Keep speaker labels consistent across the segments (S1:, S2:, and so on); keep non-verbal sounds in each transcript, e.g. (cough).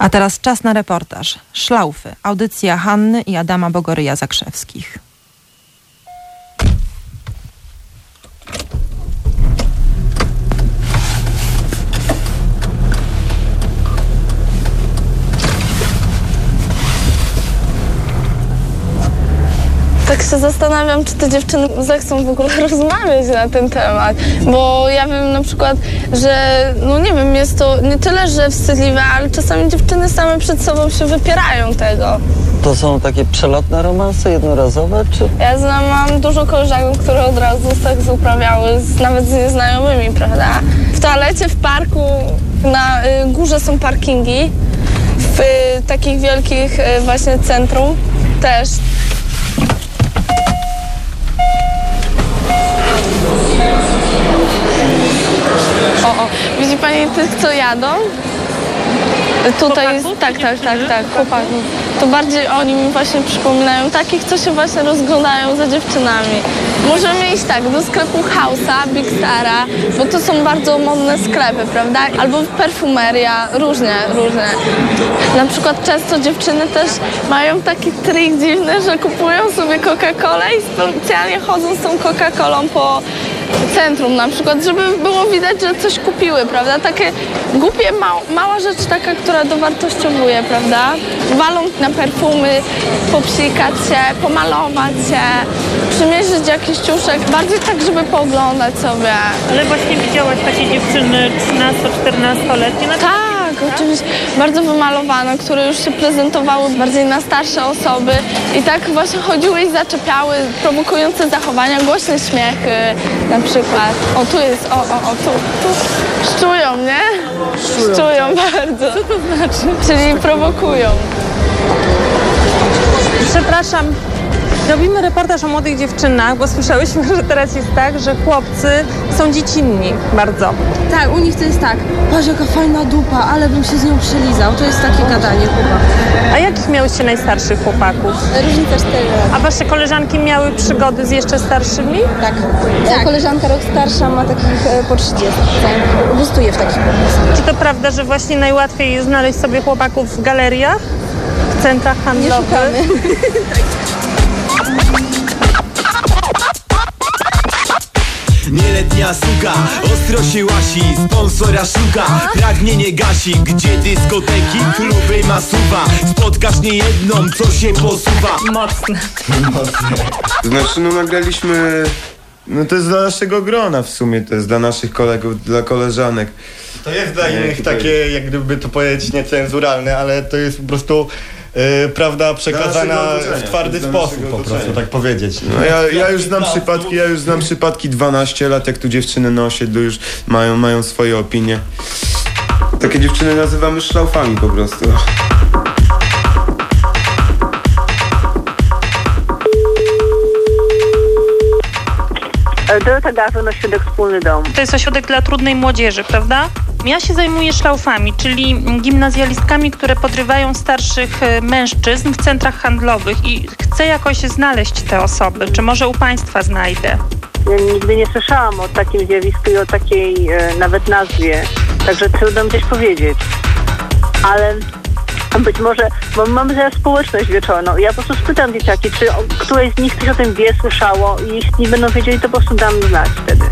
S1: A teraz czas na reportaż. Szlaufy. Audycja Hanny i Adama Bogoryja Zakrzewskich.
S2: Się zastanawiam, czy te dziewczyny zechcą w ogóle (laughs) rozmawiać na ten temat, bo ja wiem na przykład, że no nie wiem, jest to nie tyle, że wstydliwe, ale czasami dziewczyny same przed sobą się wypierają tego.
S3: To są takie przelotne romanse, jednorazowe, czy...
S2: Ja znam, mam dużo koleżanek, które od razu seks uprawiały, z, nawet z nieznajomymi, prawda? W toalecie, w parku, na y, górze są parkingi, w y, takich wielkich y, właśnie centrum też. Widzi pani tych, co jadą? Tutaj, tak, tak, tak, tak, chłopaków. To bardziej oni mi właśnie przypominają takich, co się właśnie rozglądają za dziewczynami. Możemy iść tak, do sklepu House'a, Big Stara, bo to są bardzo modne sklepy, prawda? Albo perfumeria, różnie, różne. Na przykład często dziewczyny też mają taki trik dziwny, że kupują sobie Coca-Colę i specjalnie chodzą z tą Coca-Colą po centrum na przykład, żeby było widać, że coś kupiły, prawda? Takie głupie, mał, mała rzecz taka, która dowartościowuje, prawda? Walą na perfumy, popsikać się, pomalować się, przymierzyć jakiś ciuszek, bardziej tak, żeby pooglądać sobie.
S4: Ale właśnie widziałaś takie dziewczyny 13-14-letnie na
S2: Tak, oczywiście. Bardzo wymalowane, które już się prezentowały bardziej na starsze osoby i tak właśnie chodziły i zaczepiały prowokujące zachowania, głośny śmiech na przykład. O, tu jest, o, o, o, tu, tu. Szczują, nie? Szczują bardzo. Co to znaczy? Czyli prowokują.
S4: Przepraszam, robimy reportaż o młodych dziewczynach, bo słyszałyśmy, (laughs) że teraz jest tak, że chłopcy są dziecinni bardzo.
S5: Tak, u nich to jest tak. Patrz jaka fajna dupa, ale bym się z nią przylizał. To jest takie gadanie chyba.
S4: A jakich miałyście najstarszych chłopaków?
S5: Różnica 4 lat.
S4: A wasze koleżanki miały przygody z jeszcze starszymi?
S5: Tak. tak. Koleżanka rok starsza ma takich e, po 30. Tak. Gustuje w takich prostu.
S4: Czy to prawda, że właśnie najłatwiej jest znaleźć sobie chłopaków w galeriach, w centrach
S5: Nie
S4: handlowych?
S5: szukamy. (laughs)
S6: Nieletnia suka, ostro się łasi Sponsora szuka, pragnienie gasi Gdzie dyskoteki, kluby i masuwa Spotkasz niejedną, co się posuwa
S4: Mocne.
S7: Znaczy, no nagraliśmy. No to jest dla naszego grona w sumie, to jest dla naszych kolegów, dla koleżanek.
S8: To jest dla
S7: Nie,
S8: innych
S7: tutaj-
S8: takie, jak gdyby to powiedzieć, niecenzuralne, ale to jest po prostu e, prawda przekazana w twardy sposób po prostu, tak powiedzieć.
S7: No ja, ja już znam przypadki, ja już znam przypadki 12 lat, jak tu dziewczyny na osiedlu już mają, mają swoje opinie. Takie dziewczyny nazywamy szlaufami po prostu.
S9: Dorota Gawron, ośrodek wspólny dom.
S4: To jest ośrodek dla trudnej młodzieży, prawda? Ja się zajmuję szlaufami, czyli gimnazjalistkami, które podrywają starszych e, mężczyzn w centrach handlowych i chcę jakoś znaleźć te osoby. Czy może u Państwa znajdę?
S9: Ja nigdy nie słyszałam o takim zjawisku i o takiej e, nawet nazwie, także trudno mi coś powiedzieć. Ale być może, bo mamy teraz społeczność wieczorną. Ja po prostu spytam dzieciaki, czy któreś z nich coś o tym wie, słyszało i jeśli będą wiedzieli, to po prostu dam znać wtedy.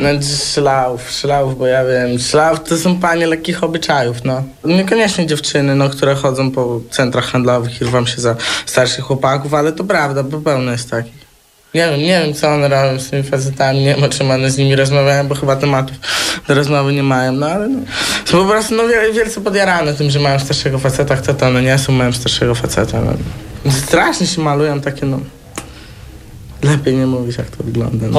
S10: No szlauf, szlauf, bo ja wiem, szlauf to są panie lekkich obyczajów, no. Niekoniecznie dziewczyny, no, które chodzą po centrach handlowych i rwą się za starszych chłopaków, ale to prawda, bo pełno jest takich. Nie wiem, nie wiem, co one robią z tymi facetami, nie wiem, o czym one z nimi rozmawiają, bo chyba tematów do rozmowy nie mają, no ale no, są po prostu no, wiel- wielce podjarane tym, że mają starszego faceta, kto to one nie są, mają starszego faceta, no. Strasznie się malują takie, no, lepiej nie mówić, jak to wygląda. No.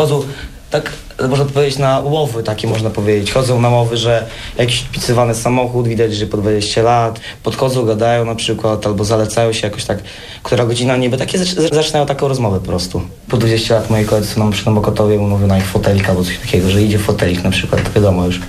S3: Tak można powiedzieć, na łowy takie można powiedzieć. Chodzą na łowy, że jakiś wpisywany samochód, widać, że po 20 lat, podchodzą, gadają na przykład, albo zalecają się jakoś tak, która godzina niby, takie zac- zaczynają taką rozmowę po prostu. Po 20 lat moi koledzy są na przykład na Mokotowie umówią na ich fotelik albo coś takiego, że idzie fotelik na przykład, to wiadomo już.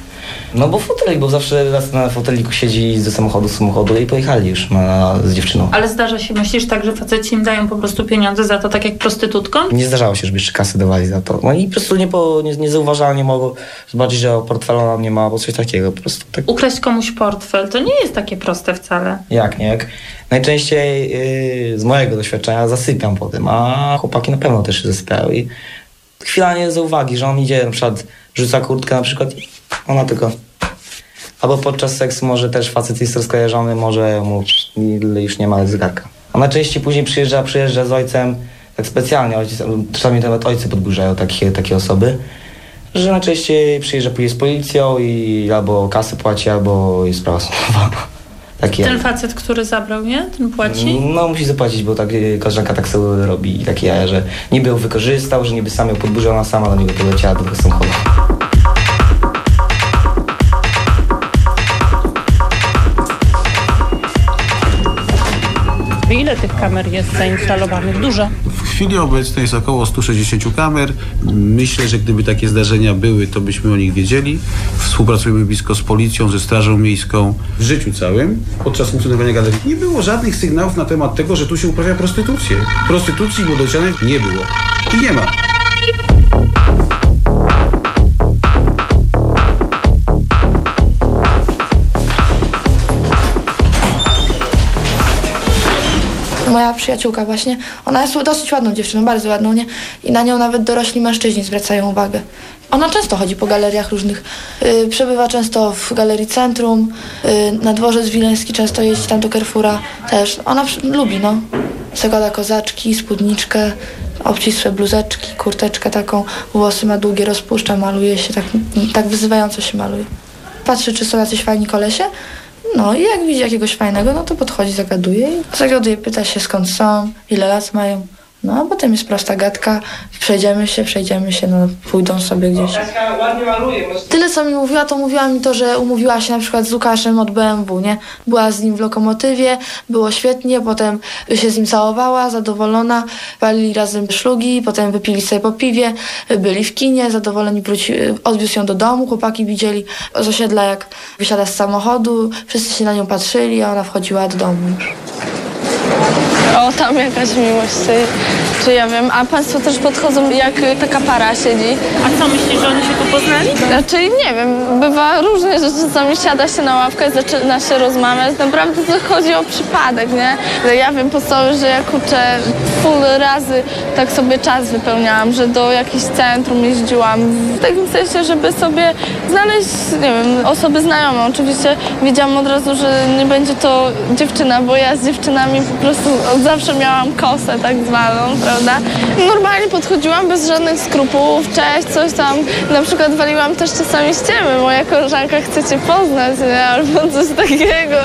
S3: No bo fotelik, bo zawsze raz na foteliku siedzi do samochodu, z samochodu i pojechali już na, z dziewczyną.
S11: Ale zdarza się, myślisz tak, że faceci im dają po prostu pieniądze za to, tak jak prostytutkom?
S3: Nie zdarzało się, żeby jeszcze kasy dawali za to. Oni po prostu nie, po, nie, nie zauważali, nie mogą zobaczyć, że portfela nam nie ma, albo coś takiego. Po prostu tak
S11: Ukraść komuś portfel to nie jest takie proste wcale.
S3: jak, nie jak. Najczęściej yy, z mojego doświadczenia zasypiam po tym, a chłopaki na pewno też się zasypiają i chwila nie z uwagi, że on idzie na przykład, rzuca kurtkę na przykład i ona tylko... Albo podczas seksu może też facet jest rozkojarzony, może mu już nie ma zegarka. A najczęściej później przyjeżdża, przyjeżdża z ojcem, tak specjalnie, ojciec, czasami nawet ojcy podburzają takie, takie osoby, że najczęściej przyjeżdża później z policją i albo kasę płaci, albo jest sprawa sądowa. (laughs) Takie,
S11: Ten facet, który zabrał, nie? Ten płaci?
S3: no musi zapłacić, bo tak, y, koleżanka tak sobie robi i takie jaja, że niby ją wykorzystał, że niby sam ją podburzył, ona sama do niego poleciała do tego samochodu.
S12: Ile tych kamer jest zainstalowanych? Dużo.
S13: W chwili obecnej jest około 160 kamer. Myślę, że gdyby takie zdarzenia były, to byśmy o nich wiedzieli. Współpracujemy blisko z policją, ze Strażą Miejską. W życiu całym, podczas funkcjonowania galerii, nie było żadnych sygnałów na temat tego, że tu się uprawia prostytucję. Prostytucji młodocianych nie było. I nie ma.
S14: Moja przyjaciółka właśnie, ona jest dosyć ładną dziewczyną, bardzo ładną, nie? I na nią nawet dorośli mężczyźni zwracają uwagę. Ona często chodzi po galeriach różnych. Yy, przebywa często w galerii Centrum, yy, na dworzec Wileński często jeździ tam do Carrefoura też. Ona lubi, no. Zakłada kozaczki, spódniczkę, obcisłe bluzeczki, kurteczkę taką, włosy ma długie, rozpuszcza, maluje się, tak, tak wyzywająco się maluje. Patrzy, czy są jacyś fajni kolesie, no i jak widzi jakiegoś fajnego, no to podchodzi, zagaduje i zagaduje, pyta się skąd są, ile lat mają. No a potem jest prosta gadka, przejdziemy się, przejdziemy się, no pójdą sobie gdzieś. Tyle co mi mówiła, to mówiła mi to, że umówiła się na przykład z Łukaszem od BMW, nie? Była z nim w lokomotywie, było świetnie, potem się z nim całowała, zadowolona, palili razem szlugi, potem wypili sobie po piwie, byli w kinie, zadowoleni wróci, odwiózł ją do domu, chłopaki widzieli z osiedla jak wysiada z samochodu, wszyscy się na nią patrzyli, a ona wchodziła do domu już.
S2: O, tam jakaś miłość, czy, czy ja wiem. A państwo też podchodzą, jak taka para siedzi.
S12: A co myślisz, że oni się tu poznali?
S2: Znaczy, nie wiem, bywa różnie, że czasami siada się na ławkę i zaczyna się rozmawiać. Naprawdę to chodzi o przypadek, nie? Ja wiem podstawowe, że ja kurczę full razy tak sobie czas wypełniałam, że do jakichś centrum jeździłam. W takim sensie, żeby sobie znaleźć, nie wiem, osoby znajome. Oczywiście wiedziałam od razu, że nie będzie to dziewczyna, bo ja z dziewczynami po prostu od zawsze miałam kosę tak zwaną, prawda? Normalnie podchodziłam bez żadnych skrupułów, cześć, coś tam. Na przykład waliłam też czasami ściemy, moja koleżanka chce cię poznać, nie? Albo coś takiego.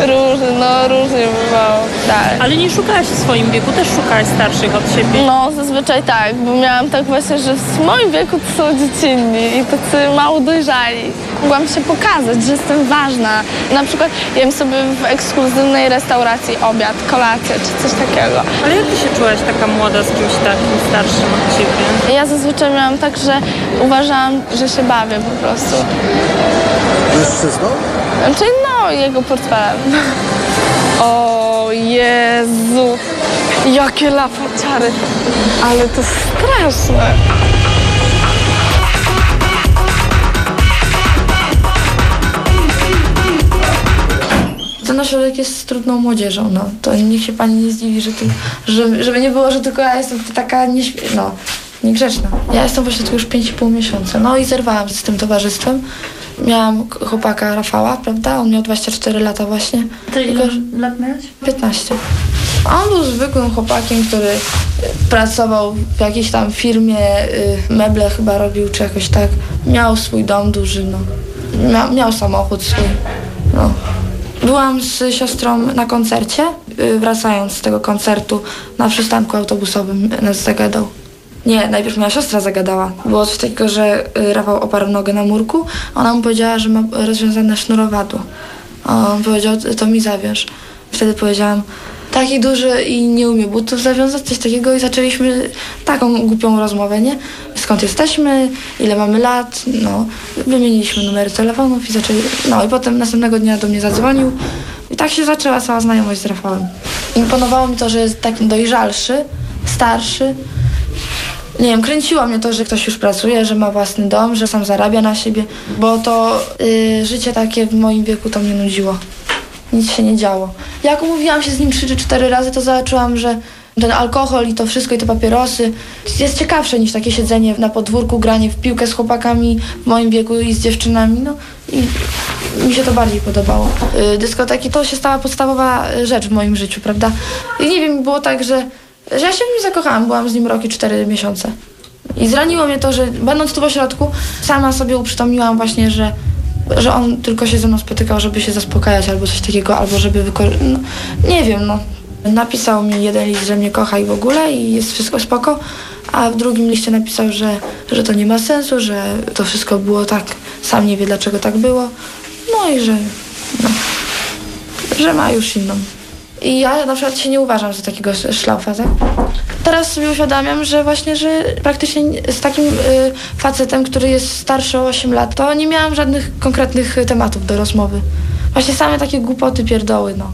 S2: Różnie, no różnie bywało, tak.
S12: Ale nie szukałaś w swoim wieku, też szukałaś starszych od siebie.
S2: No, zazwyczaj tak, bo miałam tak właśnie, że w moim wieku to są dziecinni i tacy mało dojrzali. Mogłam się pokazać, że jestem ważna. Na przykład jem sobie w ekskluzywnej restauracji obiad, kolację czy coś takiego.
S12: Ale jak ty się czułaś taka młoda z kimś takim starszym od ciebie?
S2: Ja zazwyczaj miałam tak, że uważałam, że się bawię po prostu.
S15: Mężczyzną?
S2: Znaczy no, jego portfelem. O Jezu, jakie lafaciary, ale to straszne.
S14: Ten ośrodek jest trudną młodzieżą, no. To niech się pani nie zdziwi, że tu, że, żeby nie było, że tylko ja jestem taka nieśmie... no, niegrzeczna. Ja jestem w ośrodku już 5,5 miesiąca, no i zerwałam z tym towarzystwem. Miałam chłopaka Rafała, prawda? On miał 24 lata właśnie.
S11: Ty ile
S14: Tylko-
S11: lat miałeś?
S14: 15. A On był zwykłym chłopakiem, który y, pracował w jakiejś tam firmie, y, meble chyba robił, czy jakoś tak. Miał swój dom duży, no. Mia, miał samochód swój. Byłam z siostrą na koncercie, y, wracając z tego koncertu na przystanku autobusowym nas zagadał. Nie, najpierw moja siostra zagadała. Było coś takiego, że y, Rafał oparł nogę na murku, ona mu powiedziała, że ma rozwiązane sznurowadło. On powiedział, to mi zawiąż. Wtedy powiedziałam, taki duży i nie umie butów zawiązać, coś takiego i zaczęliśmy taką głupią rozmowę, nie? Skąd jesteśmy, ile mamy lat, no. Wymieniliśmy numery telefonów i zaczęli, no i potem następnego dnia do mnie zadzwonił i tak się zaczęła cała znajomość z Rafałem. Imponowało mi to, że jest taki dojrzalszy, starszy, nie wiem, kręciło mnie to, że ktoś już pracuje, że ma własny dom, że sam zarabia na siebie, bo to y, życie takie w moim wieku to mnie nudziło. Nic się nie działo. Jak umówiłam się z nim trzy czy cztery razy, to zobaczyłam, że ten alkohol i to wszystko i te papierosy jest ciekawsze niż takie siedzenie na podwórku, granie w piłkę z chłopakami w moim wieku i z dziewczynami. No i mi się to bardziej podobało. Y, dyskoteki to się stała podstawowa rzecz w moim życiu, prawda? I nie wiem, było tak, że, że ja się w nim zakochałam. Byłam z nim rok i cztery miesiące. I zraniło mnie to, że będąc tu w ośrodku, sama sobie uprzytomniłam właśnie, że, że on tylko się ze mną spotykał, żeby się zaspokajać albo coś takiego, albo żeby wykorzystać. No, nie wiem, no. Napisał mi jeden list, że mnie kocha i w ogóle i jest wszystko spoko, a w drugim liście napisał, że, że to nie ma sensu, że to wszystko było tak, sam nie wie dlaczego tak było, no i że, no, że ma już inną. I ja na przykład się nie uważam za takiego szlaufa, tak? Teraz sobie uświadamiam, że właśnie, że praktycznie z takim y, facetem, który jest starszy o 8 lat, to nie miałam żadnych konkretnych y, tematów do rozmowy. Właśnie same takie głupoty, pierdoły, no.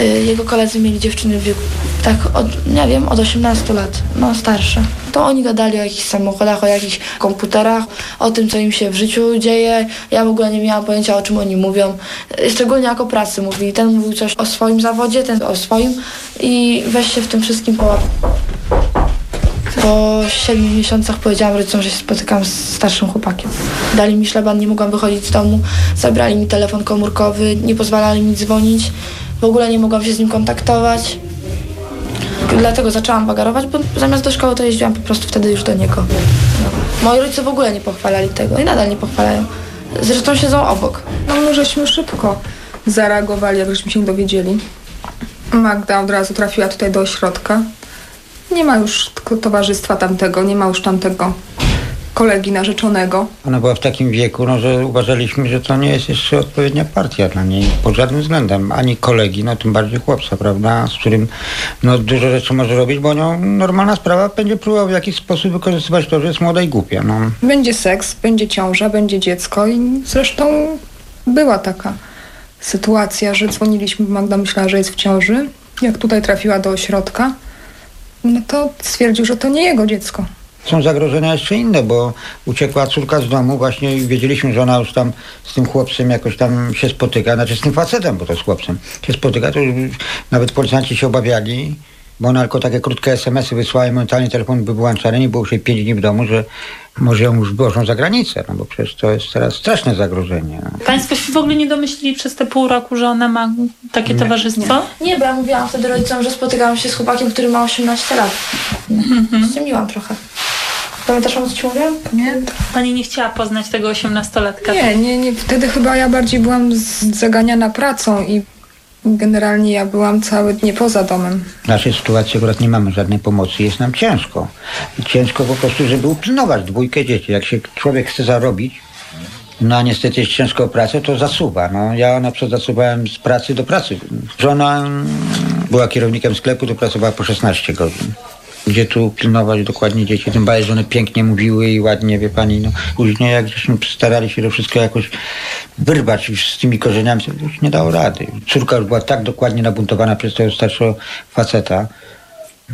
S14: Y, jego koledzy mieli dziewczyny w wieku, tak, od, nie wiem, od 18 lat, no starsze. To oni gadali o jakichś samochodach, o jakichś komputerach, o tym, co im się w życiu dzieje. Ja w ogóle nie miałam pojęcia, o czym oni mówią. Szczególnie jak o pracy mówili. Ten mówił coś o swoim zawodzie, ten o swoim i weź się w tym wszystkim połap. Po siedmiu miesiącach powiedziałam rodzicom, że się spotykam z starszym chłopakiem. Dali mi szlaban, nie mogłam wychodzić z domu, zabrali mi telefon komórkowy, nie pozwalali mi dzwonić. W ogóle nie mogłam się z nim kontaktować. Dlatego zaczęłam wagarować, bo zamiast do szkoły to jeździłam po prostu wtedy już do niego. No. Moi rodzice w ogóle nie pochwalali tego i nadal nie pochwalają. Zresztą siedzą obok.
S16: No my żeśmy szybko zareagowali, jak żeśmy się dowiedzieli. Magda od razu trafiła tutaj do ośrodka. Nie ma już towarzystwa tamtego, nie ma już tamtego kolegi narzeczonego.
S17: Ona była w takim wieku, no, że uważaliśmy, że to nie jest jeszcze odpowiednia partia dla niej pod żadnym względem. Ani kolegi, no tym bardziej chłopca, prawda, z którym no, dużo rzeczy może robić, bo nią normalna sprawa będzie próbował w jakiś sposób wykorzystywać to, że jest młoda i głupia. No.
S16: Będzie seks, będzie ciąża, będzie dziecko i zresztą była taka sytuacja, że dzwoniliśmy, Magda myślała, że jest w ciąży. Jak tutaj trafiła do ośrodka, no to stwierdził, że to nie jego dziecko.
S17: Są zagrożenia jeszcze inne, bo uciekła córka z domu właśnie i wiedzieliśmy, że ona już tam z tym chłopcem jakoś tam się spotyka, znaczy z tym facetem, bo to z chłopcem się spotyka, to nawet policjanci się obawiali, bo ona tylko takie krótkie smsy wysłała i momentalnie telefon był wyłączany, nie było już jej pięć dni w domu, że może ją już wyłożą za granicę, no bo przecież to jest teraz straszne zagrożenie.
S11: Państwo się w ogóle nie domyślili przez te pół roku, że ona ma takie
S17: Nie.
S11: towarzystwo?
S14: Nie, bo ja mówiłam wtedy rodzicom, że spotykałam się z chłopakiem, który ma 18 lat.
S11: Mhm.
S14: Ściemniłam trochę. Pamiętasz, o co ci mówiłam?
S16: Nie.
S11: Pani nie chciała poznać tego osiemnastolatka.
S16: Nie, nie, nie. Wtedy chyba ja bardziej byłam zaganiana pracą i generalnie ja byłam całe dnie poza domem.
S17: W naszej sytuacji akurat nie mamy żadnej pomocy, jest nam ciężko. Ciężko po prostu, żeby upilnować dwójkę dzieci. Jak się człowiek chce zarobić, no a niestety jest ciężko o pracę, to zasuwa. No, ja na przykład zasuwałem z pracy do pracy. Żona mm, była kierownikiem sklepu, to pracowała po 16 godzin. Gdzie tu pilnować dokładnie dzieci, tym bardziej, że one pięknie mówiły i ładnie, wie pani, no później jak żeśmy starali się to wszystko jakoś wyrwać już z tymi korzeniami, to już nie dało rady. Córka już była tak dokładnie nabuntowana przez tego starszego faceta,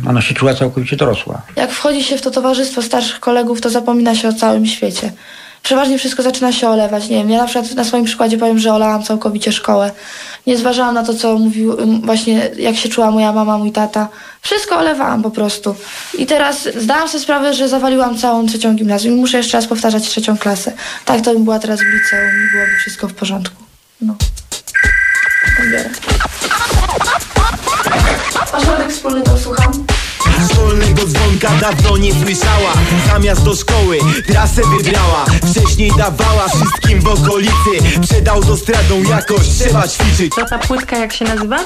S17: ona się czuła całkowicie dorosła.
S14: Jak wchodzi się w to towarzystwo starszych kolegów, to zapomina się o całym świecie. Przeważnie wszystko zaczyna się olewać. Nie wiem, ja na przykład na swoim przykładzie powiem, że olałam całkowicie szkołę. Nie zważałam na to, co mówił, właśnie jak się czuła moja mama, mój tata. Wszystko olewałam po prostu. I teraz zdałam sobie sprawę, że zawaliłam całą trzecią gimnazjum i muszę jeszcze raz powtarzać trzecią klasę. Tak to bym była teraz w liceum i byłoby wszystko w porządku. No. Ośrodek wspólny to słucham.
S6: Szkolnego dzwonka dawno nie słyszała Zamiast do szkoły trasę wybrała Wcześniej dawała wszystkim w okolicy Przed autostradą jakoś trzeba ćwiczyć
S11: To ta płytka jak się nazywa?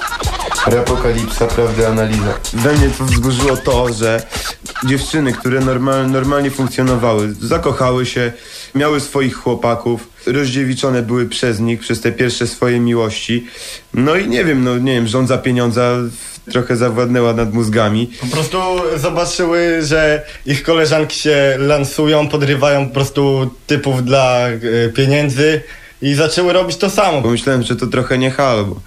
S7: Reapokalipsa, prawda, analiza. We mnie to wzburzyło to, że dziewczyny, które normal, normalnie funkcjonowały, zakochały się, miały swoich chłopaków, rozdziewiczone były przez nich, przez te pierwsze swoje miłości. No i nie wiem, no nie wiem, rządza pieniądza trochę zawładnęła nad mózgami.
S8: Po prostu zobaczyły, że ich koleżanki się lansują, podrywają po prostu typów dla e, pieniędzy i zaczęły robić to samo.
S7: Pomyślałem, że to trochę nie halo, bo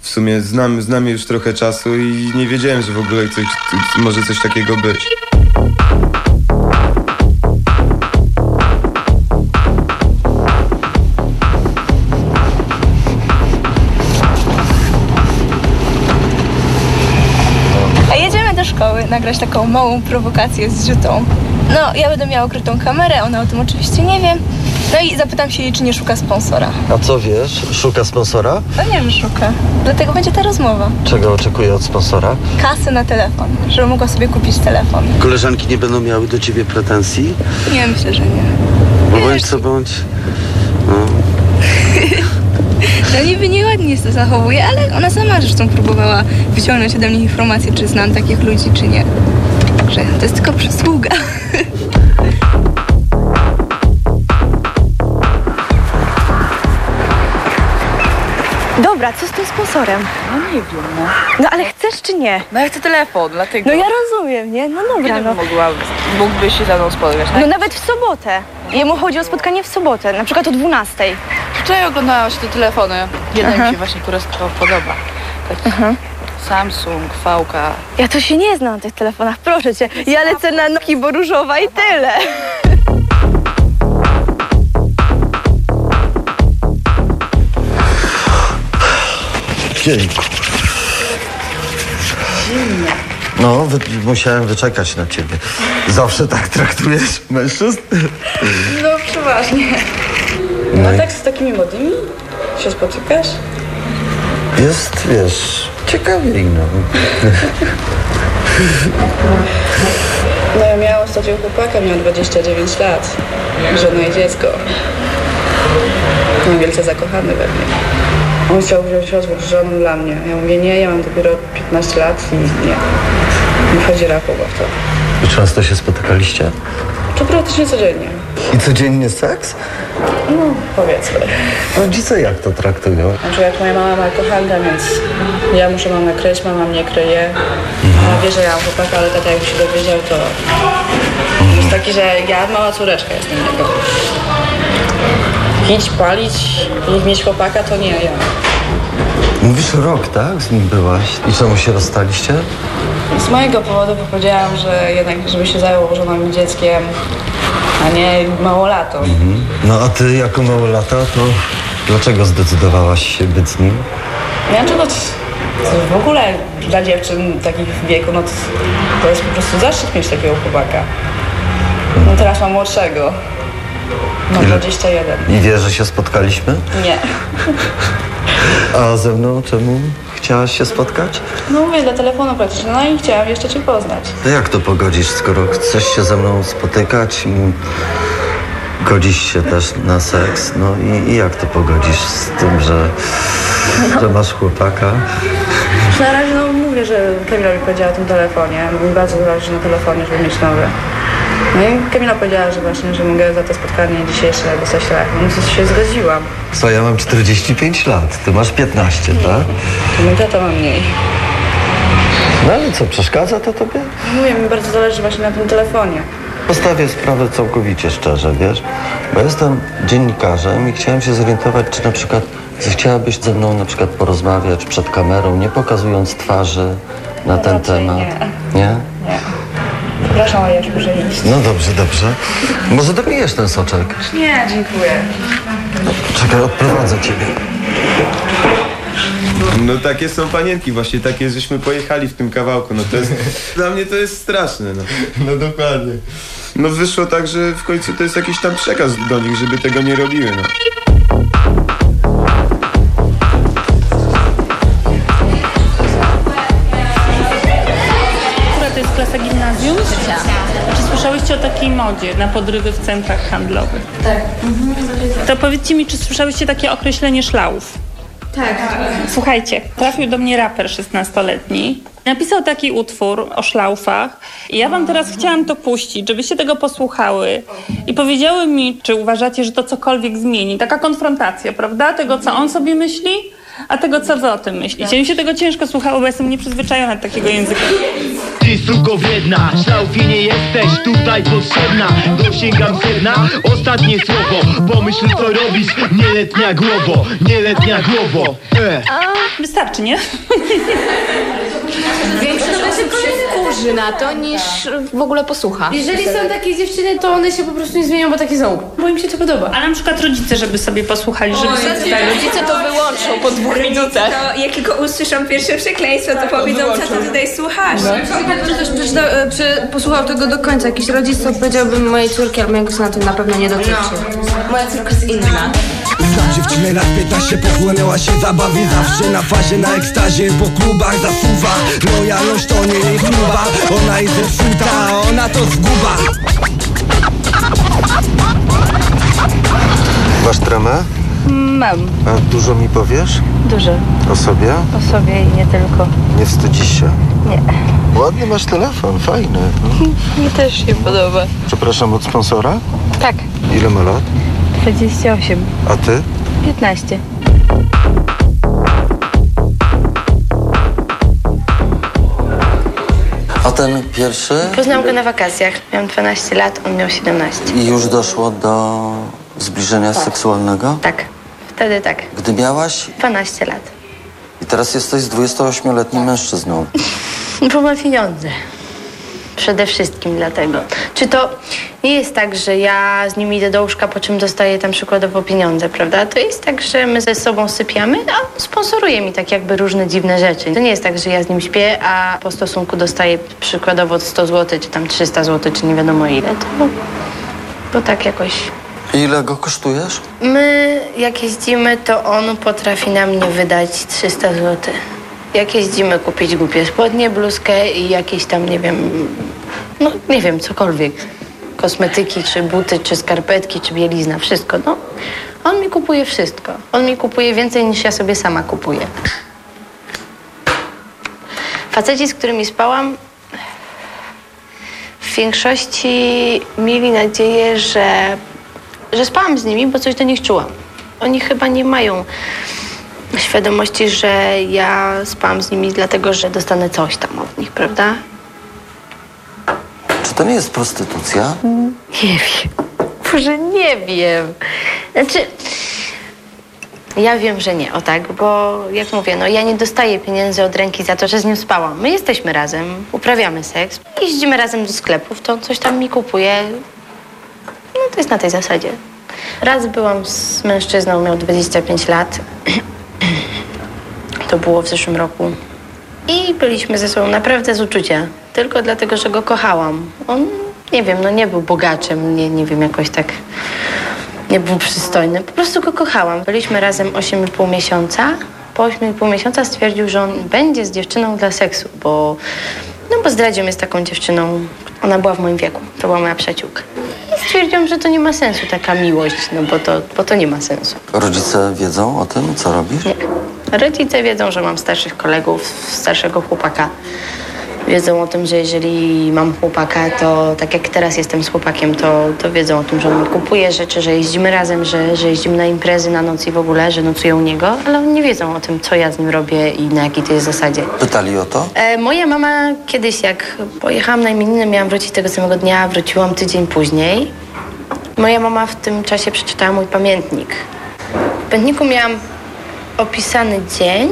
S7: w sumie znam, znam je już trochę czasu i nie wiedziałem, że w ogóle coś, może coś takiego być.
S18: Nagrać taką małą prowokację z żytą. No, ja będę miała ukrytą kamerę, ona o tym oczywiście nie wie. No i zapytam się jej, czy nie szuka sponsora.
S19: A co wiesz? Szuka sponsora?
S18: No nie, że szuka. Dlatego będzie ta rozmowa.
S19: Czego oczekuje od sponsora?
S18: Kasy na telefon, żeby mogła sobie kupić telefon.
S19: Koleżanki nie będą miały do ciebie pretensji?
S18: Nie, myślę, że nie.
S19: Bo bądź co bądź. No. (laughs) (laughs)
S18: No niby nieładnie się zachowuje, ale ona sama zresztą próbowała wyciągnąć ode mnie informację, czy znam takich ludzi, czy nie. Także to jest tylko przysługa. (laughs)
S20: Dobra, co z tym sponsorem?
S21: No nie wiem, no.
S20: No ale chcesz czy nie?
S21: No ja chcę telefon, dlatego.
S20: No ja rozumiem, nie? No dobra,
S21: Kiedy
S20: no.
S21: mogła, mógłbyś się ze mną spotkać?
S20: No nawet w sobotę. Jemu chodzi o spotkanie w sobotę, na przykład o 12.
S21: Wczoraj oglądałam się te telefony. Jeden
S20: Aha.
S21: mi się właśnie to podoba. Taki Samsung, VK.
S20: Ja to się nie znam na tych telefonach, proszę cię. Ja lecę na nogi, bo różowa i tyle.
S19: Jejku. No, wy, musiałem wyczekać na ciebie. Zawsze tak traktujesz mężczyzn?
S21: No przeważnie.
S19: No
S21: A
S19: i
S21: tak z takimi młodymi się spotykasz?
S19: jest, wiesz, ciekawiej, no.
S21: No ja miałam ostatnio chłopaka, miał 29 lat. Żonę i dziecko. Był wielce zakochany we mnie. On chciał wziąć rozwód z żoną dla mnie. Ja mówię nie, ja mam dopiero 15 lat i nie. Nie wchodzi rapowa w to.
S19: I często się spotykaliście?
S21: To praktycznie codziennie.
S19: I codziennie seks?
S21: No, powiedzmy.
S19: Rodzice jak to traktują?
S21: Znaczy jak moja mama ma kochanka, więc ja muszę mamę kryć, mama mnie kryje. Ona wie, że ja mam chłopaka, ale tata jakby się dowiedział, to jest taki, że ja mała córeczka jestem jego. Pić, palić i mieć chłopaka, to nie ja.
S19: Mówisz rok, tak? Z nim byłaś. I czemu się rozstaliście?
S21: Z mojego powodu powiedziałam, że jednak, żeby się zajął żoną i dzieckiem, a nie małolatą.
S19: Mhm. No a ty jako małolata, to dlaczego zdecydowałaś się być z nim?
S21: Ja czy no, to w ogóle dla dziewczyn takich w wieku, no to, to jest po prostu zaszczyt mieć takiego chłopaka. No teraz mam młodszego.
S19: Ile?
S21: 21.
S19: I wiesz, że się spotkaliśmy?
S21: Nie.
S19: A ze mną czemu chciałaś się spotkać?
S21: No mówię, dla telefonu praktycznie. No i chciałam jeszcze cię poznać.
S19: To jak to pogodzisz, skoro chcesz się ze mną spotykać? Godzisz się też na seks, no i, i jak to pogodzisz z tym, że, że masz chłopaka?
S21: Na razie no mówię, że Kamila mi powiedziała o tym telefonie. Mi bardzo zależy na telefonie, żeby mieć nowy. No i Kamila powiedziała, że właśnie, że mogę za to spotkanie dzisiejsze dostać telefon. No to się zgodziłam.
S19: Co, ja mam 45 lat, ty masz 15, tak?
S21: To mój tata ma mniej.
S19: No ale co, przeszkadza to tobie?
S21: Mówię, mi bardzo zależy właśnie na tym telefonie.
S19: Postawię sprawę całkowicie szczerze, wiesz? Bo jestem dziennikarzem i chciałem się zorientować, czy na przykład zechciałabyś ze mną na przykład porozmawiać przed kamerą, nie pokazując twarzy na ten
S21: Raczej
S19: temat.
S21: nie.
S19: Nie?
S21: Nie. Przepraszam, ale ja już muszę iść.
S19: No dobrze, dobrze. Może dobijesz ten soczek?
S21: Nie, dziękuję.
S19: Czekaj, odprowadzę ciebie.
S7: No takie są panienki, właśnie takie, żeśmy pojechali w tym kawałku, no to jest, (laughs) dla mnie to jest straszne, no.
S8: No dokładnie.
S7: No wyszło tak, że w końcu to jest jakiś tam przekaz do nich, żeby tego nie robiły, no.
S11: O takiej modzie na podrywy w centrach handlowych.
S18: Tak.
S11: To powiedzcie mi, czy słyszałyście takie określenie szlauf?
S18: Tak.
S11: Słuchajcie, trafił do mnie raper 16-letni. Napisał taki utwór o szlaufach i ja wam teraz chciałam to puścić, żebyście tego posłuchały i powiedziały mi, czy uważacie, że to cokolwiek zmieni. Taka konfrontacja, prawda? Tego, co on sobie myśli, a tego, co wy o tym myślicie. Mi się tego ciężko słuchało, bo jestem nieprzyzwyczajona do takiego języka.
S6: Ty suko wredna, szlaufie nie jesteś tutaj potrzebna. Dosięgam sedna, ostatnie słowo. Pomyśl co robisz, nieletnia głowo. Nieletnia głowo. E.
S11: Wystarczy, nie? (laughs)
S22: Większość osób się wkurzy na to, niż w ogóle posłucha.
S11: Jeżeli
S22: są takie dziewczyny, to one się po prostu nie zmienią, bo takie są. Bo im się to podoba.
S11: A na przykład rodzice, żeby sobie posłuchali, żeby sobie tutaj...
S22: rodzice to wyłączą po dwóch minutach.
S18: To jak tylko usłyszą pierwsze przekleństwo, to powiedzą, co ty tutaj słuchasz.
S5: Przeczytał, e, czy posłuchał tego do końca, jakiś rodzic, to powiedziałbym mojej córki albo mojego syna to na pewno nie dotyczy. Moja córka jest inna.
S6: Znam dziewczynę lat 15 pochłonęła się zabawy Zawsze na fazie, na ekstazie Po klubach zasuwa Lojalność to nie jej chluba Ona jest zepsuta, a ona to zguba
S19: Masz tremę?
S18: Mam.
S19: A dużo mi powiesz?
S18: Dużo.
S19: O sobie?
S18: O sobie i nie tylko.
S19: Nie wstydzisz się?
S18: Nie.
S19: Ładny masz telefon, fajny. (laughs)
S18: Mi też się podoba.
S19: Przepraszam, od sponsora?
S18: Tak.
S19: Ile ma lat?
S18: 28.
S19: A ty?
S18: 15.
S19: A ten pierwszy?
S18: Poznałam go na wakacjach. Miałam 12 lat, on miał 17.
S19: I już doszło do zbliżenia seksualnego?
S18: Tak. Wtedy tak.
S19: Gdy miałaś
S18: 12 lat.
S19: i teraz jesteś z 28-letnim mężczyzną.
S18: Bo ma pieniądze. Przede wszystkim dlatego. Czy to nie jest tak, że ja z nim idę do łóżka, po czym dostaję tam przykładowo pieniądze, prawda? To jest tak, że my ze sobą sypiamy, a on sponsoruje mi tak jakby różne dziwne rzeczy. To nie jest tak, że ja z nim śpię, a po stosunku dostaję przykładowo 100 zł, czy tam 300 zł, czy nie wiadomo ile. To, to tak jakoś
S19: ile go kosztujesz?
S18: My, jak jeździmy, to on potrafi na mnie wydać 300 zł. Jak jeździmy kupić głupie spodnie, bluzkę i jakieś tam, nie wiem, no nie wiem, cokolwiek. Kosmetyki, czy buty, czy skarpetki, czy bielizna, wszystko. No, on mi kupuje wszystko. On mi kupuje więcej niż ja sobie sama kupuję. Faceci, z którymi spałam, w większości mieli nadzieję, że, że spałam z nimi, bo coś do nich czułam. Oni chyba nie mają świadomości, że ja spałam z nimi dlatego, że dostanę coś tam od nich, prawda?
S19: To nie jest prostytucja?
S18: Nie wiem. Boże, nie wiem. Znaczy, ja wiem, że nie, o tak, bo jak mówię, no ja nie dostaję pieniędzy od ręki za to, że z nim spałam. My jesteśmy razem, uprawiamy seks, jeździmy razem do sklepów, to coś tam mi kupuje. No to jest na tej zasadzie. Raz byłam z mężczyzną, miał 25 lat. (clears throat) To było w zeszłym roku. I byliśmy ze sobą naprawdę z uczucia. Tylko dlatego, że go kochałam. On, nie wiem, no nie był bogaczem, nie, nie wiem, jakoś tak nie był przystojny. Po prostu go kochałam. Byliśmy razem 8,5 miesiąca. Po 8,5 miesiąca stwierdził, że on będzie z dziewczyną dla seksu, bo, no bo zdradził mnie z taką dziewczyną. Ona była w moim wieku. To była moja przyjaciółka. I stwierdziłam, że to nie ma sensu taka miłość, no bo to, bo to nie ma sensu.
S19: Rodzice wiedzą o tym, co robisz?
S18: Nie. Rodzice wiedzą, że mam starszych kolegów, starszego chłopaka. Wiedzą o tym, że jeżeli mam chłopaka, to tak jak teraz jestem z chłopakiem, to, to wiedzą o tym, że on kupuje rzeczy, że jeździmy razem, że, że jeździmy na imprezy na noc i w ogóle, że nocują u niego, ale oni nie wiedzą o tym, co ja z nim robię i na jakiej to jest zasadzie.
S19: Pytali o to?
S18: E, moja mama kiedyś, jak pojechałam na imieniny, miałam wrócić tego samego dnia, wróciłam tydzień później. Moja mama w tym czasie przeczytała mój pamiętnik. W pamiętniku miałam opisany dzień,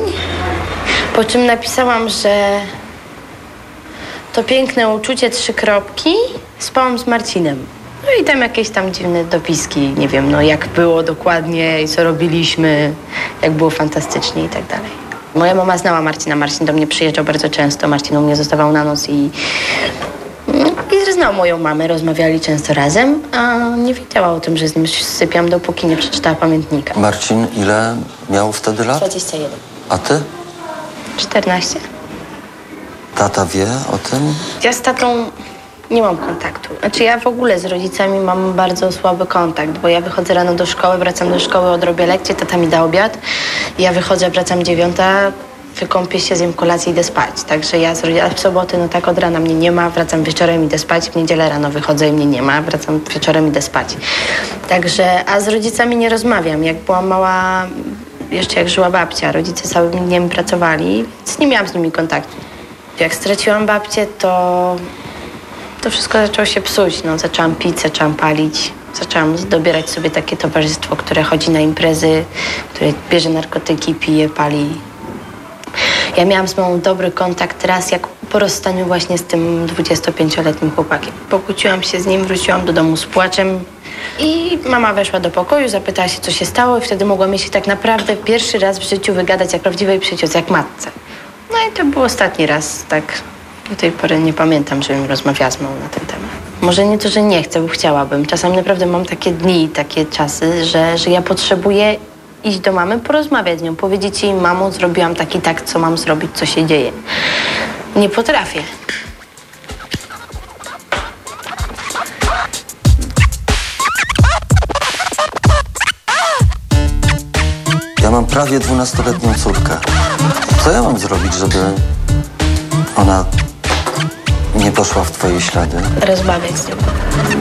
S18: po czym napisałam, że to piękne uczucie, trzy kropki, spałam z Marcinem. No i tam jakieś tam dziwne dopiski, nie wiem, no jak było dokładnie i co robiliśmy, jak było fantastycznie i tak dalej. Moja mama znała Marcina, Marcin do mnie przyjeżdżał bardzo często, Marcin u mnie zostawał na noc i, i znał moją mamę, rozmawiali często razem, a nie wiedziała o tym, że z nim sypiam, dopóki nie przeczytała pamiętnika.
S19: Marcin, ile miał wtedy lat?
S18: 21.
S19: A ty?
S18: 14.
S19: Tata wie o tym?
S18: Ja z tatą Nie mam kontaktu. Znaczy ja w ogóle z rodzicami mam bardzo słaby kontakt, bo ja wychodzę rano do szkoły, wracam do szkoły, odrobię lekcję, tata mi da obiad. Ja wychodzę, wracam dziewiąta, wykąpię się, zjem kolację, idę spać. Także ja z rodzi- a w soboty no tak od rana mnie nie ma, wracam wieczorem, idę spać. W niedzielę rano wychodzę i mnie nie ma, wracam wieczorem, idę spać. Także, a z rodzicami nie rozmawiam. Jak byłam mała, jeszcze jak żyła babcia, rodzice całym dniem pracowali, więc nie miałam z nimi kontaktu. Jak straciłam babcię, to to wszystko zaczęło się psuć. No, zaczęłam pić, zaczęłam palić. Zaczęłam dobierać sobie takie towarzystwo, które chodzi na imprezy, które bierze narkotyki, pije, pali. Ja miałam z mamą dobry kontakt raz, jak po rozstaniu właśnie z tym 25-letnim chłopakiem. Pokłóciłam się z nim, wróciłam do domu z płaczem i mama weszła do pokoju, zapytała się, co się stało i wtedy mogłam jej się tak naprawdę pierwszy raz w życiu wygadać jak prawdziwej przyjaciółce, jak matce. No i to był ostatni raz, tak do tej pory nie pamiętam, żebym rozmawiała z mamą na ten temat. Może nie to, że nie chcę, bo chciałabym. Czasami naprawdę mam takie dni, takie czasy, że, że ja potrzebuję iść do mamy, porozmawiać z nią, powiedzieć jej, mamo, zrobiłam taki tak, co mam zrobić, co się dzieje. Nie potrafię.
S19: Ja mam prawie 12-letnią córkę. Co ja mam zrobić, żeby ona nie poszła w twoje ślady?
S18: Rozmawiać z nią.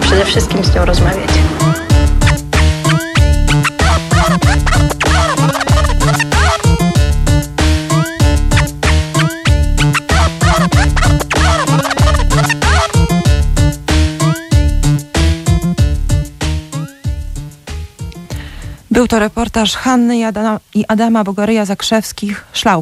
S18: Przede wszystkim z nią rozmawiać.
S23: To reportaż Hanny i Adama, i Adama Bogoryja Zakrzewskich, Szlauf.